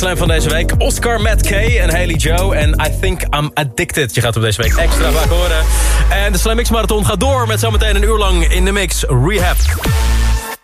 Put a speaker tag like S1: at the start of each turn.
S1: slam
S2: van deze week. Oscar, Matt K en Haley Joe. En I Think I'm Addicted. Je gaat hem deze week extra vaak horen. En de Slam Marathon gaat door met zometeen een uur lang in de mix Rehab.